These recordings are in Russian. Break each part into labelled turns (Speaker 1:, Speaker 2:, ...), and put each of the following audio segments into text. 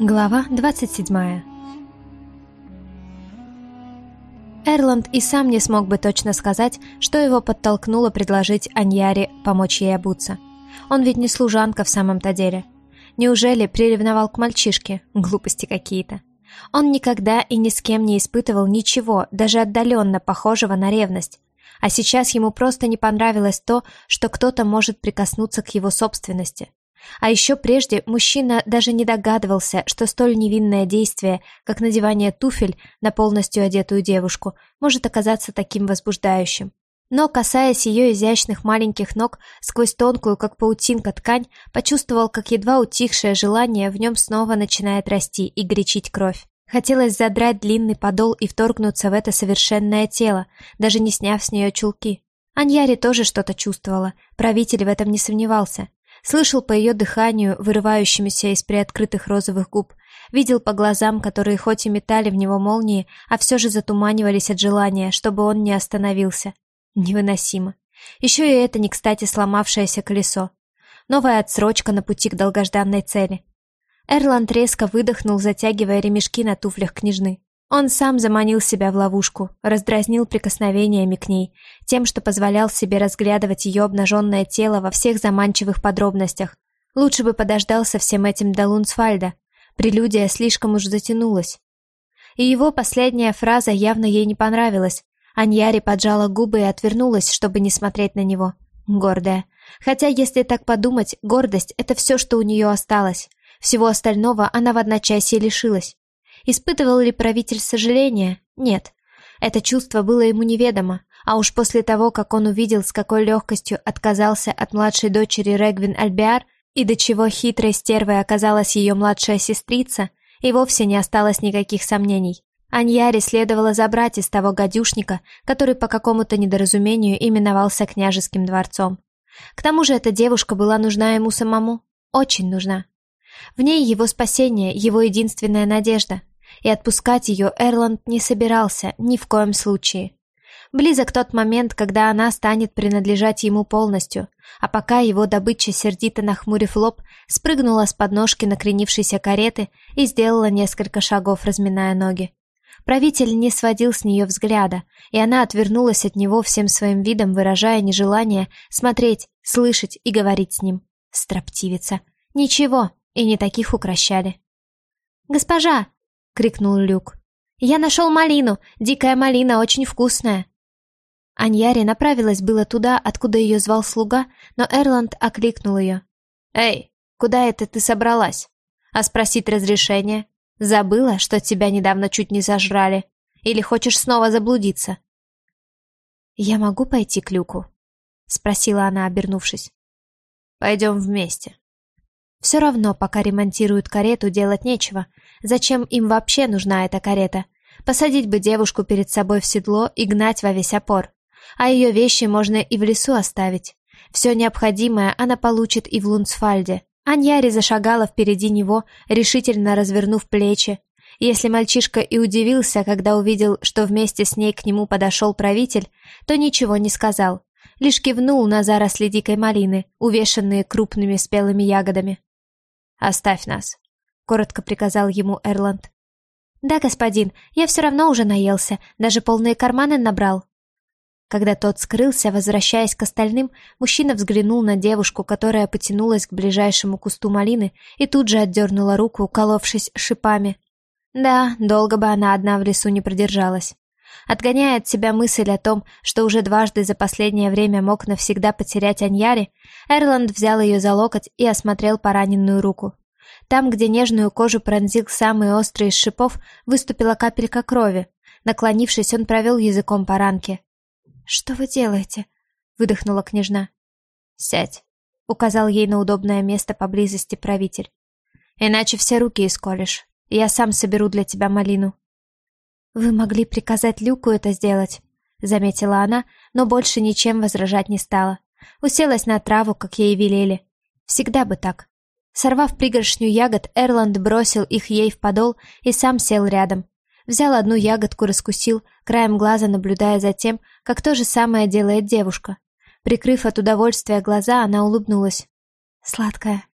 Speaker 1: Глава 27 Эрланд и сам не смог бы точно сказать, что его подтолкнуло предложить Аньяре помочь ей обуться. Он ведь не служанка в самом-то деле. Неужели приревновал к мальчишке? Глупости какие-то. Он никогда и ни с кем не испытывал ничего, даже отдаленно похожего на ревность. А сейчас ему просто не понравилось то, что кто-то может прикоснуться к его собственности. А еще прежде мужчина даже не догадывался, что столь невинное действие, как надевание туфель на полностью одетую девушку, может оказаться таким возбуждающим. Но, касаясь ее изящных маленьких ног, сквозь тонкую, как паутинка, ткань, почувствовал, как едва утихшее желание в нем снова начинает расти и горячить кровь. Хотелось задрать длинный подол и вторгнуться в это совершенное тело, даже не сняв с нее чулки. Аньяри тоже что-то чувствовала, правитель в этом не сомневался. Слышал по ее дыханию, вырывающимися из приоткрытых розовых губ, видел по глазам, которые хоть и метали в него молнии, а все же затуманивались от желания, чтобы он не остановился. Невыносимо. Еще и это не кстати сломавшееся колесо. Новая отсрочка на пути к долгожданной цели. Эрланд резко выдохнул, затягивая ремешки на туфлях княжны. Он сам заманил себя в ловушку, раздразнил прикосновениями к ней, тем, что позволял себе разглядывать ее обнаженное тело во всех заманчивых подробностях. Лучше бы подождал со всем этим до Лунсфальда. Прелюдия слишком уж затянулась. И его последняя фраза явно ей не понравилась. Аньяри поджала губы и отвернулась, чтобы не смотреть на него. Гордая. Хотя, если так подумать, гордость — это все, что у нее осталось. Всего остального она в одночасье лишилась. Испытывал ли правитель сожаление? Нет. Это чувство было ему неведомо, а уж после того, как он увидел, с какой легкостью отказался от младшей дочери Регвин Альбиар, и до чего хитрой стервой оказалась ее младшая сестрица, и вовсе не осталось никаких сомнений. Аньяре следовало забрать из того гадюшника, который по какому-то недоразумению именовался княжеским дворцом. К тому же эта девушка была нужна ему самому. Очень нужна. В ней его спасение, его единственная надежда. И отпускать ее Эрланд не собирался ни в коем случае. Близок тот момент, когда она станет принадлежать ему полностью, а пока его добыча, сердито нахмурив лоб, спрыгнула с подножки накренившейся кареты и сделала несколько шагов, разминая ноги. Правитель не сводил с нее взгляда, и она отвернулась от него всем своим видом, выражая нежелание смотреть, слышать и говорить с ним. Строптивица. Ничего, и не таких укращали. «Госпожа!» — крикнул Люк. «Я нашел малину! Дикая малина, очень вкусная!» Аньяри направилась было туда, откуда ее звал слуга, но Эрланд окликнул ее. «Эй, куда это ты собралась? А спросить разрешение? Забыла, что тебя недавно чуть не сожрали? Или хочешь снова заблудиться?» «Я могу пойти к Люку?» — спросила она, обернувшись. «Пойдем вместе», все равно, пока ремонтируют карету, делать нечего. Зачем им вообще нужна эта карета? Посадить бы девушку перед собой в седло и гнать во весь опор. А ее вещи можно и в лесу оставить. Все необходимое она получит и в Лунцфальде. Аньяри зашагала впереди него, решительно развернув плечи. Если мальчишка и удивился, когда увидел, что вместе с ней к нему подошел правитель, то ничего не сказал. Лишь кивнул на заросли дикой малины, увешанные крупными спелыми ягодами. «Оставь нас», — коротко приказал ему Эрланд. «Да, господин, я все равно уже наелся, даже полные карманы набрал». Когда тот скрылся, возвращаясь к остальным, мужчина взглянул на девушку, которая потянулась к ближайшему кусту малины и тут же отдернула руку, уколовшись шипами. Да, долго бы она одна в лесу не продержалась. Отгоняя от себя мысль о том, что уже дважды за последнее время мог навсегда потерять Аньяри, Эрланд взял ее за локоть и осмотрел пораненную руку. Там, где нежную кожу пронзил самый острый из шипов, выступила капелька крови. Наклонившись, он провел языком по ранке. «Что вы делаете?» — выдохнула княжна. «Сядь», — указал ей на удобное место поблизости правитель. «Иначе все руки исколешь. Я сам соберу для тебя малину». «Вы могли приказать Люку это сделать», — заметила она, но больше ничем возражать не стала. Уселась на траву, как ей велели. Всегда бы так. Сорвав пригоршню ягод, Эрланд бросил их ей в подол и сам сел рядом. Взял одну ягодку, раскусил, краем глаза наблюдая за тем, как то же самое делает девушка. Прикрыв от удовольствия глаза, она улыбнулась. «Сладкая».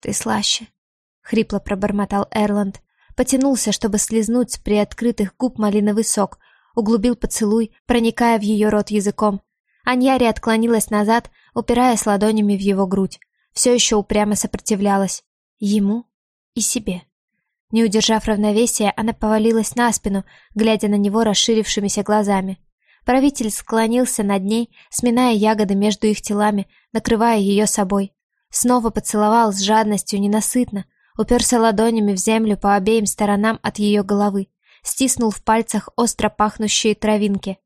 Speaker 1: «Ты слаще», — хрипло пробормотал Эрланд. Потянулся, чтобы слезнуть с приоткрытых губ малиновый сок, углубил поцелуй, проникая в ее рот языком. Аньяри отклонилась назад, упираясь ладонями в его грудь. Все еще упрямо сопротивлялась. Ему и себе. Не удержав равновесия, она повалилась на спину, глядя на него расширившимися глазами. Правитель склонился над ней, сминая ягоды между их телами, накрывая ее собой. Снова поцеловал с жадностью ненасытно, уперся ладонями в землю по обеим сторонам от ее головы, стиснул в пальцах остро пахнущие травинки.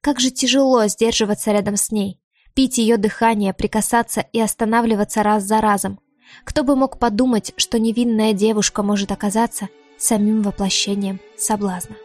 Speaker 1: Как же тяжело сдерживаться рядом с ней, пить ее дыхание, прикасаться и останавливаться раз за разом. Кто бы мог подумать, что невинная девушка может оказаться самим воплощением соблазна.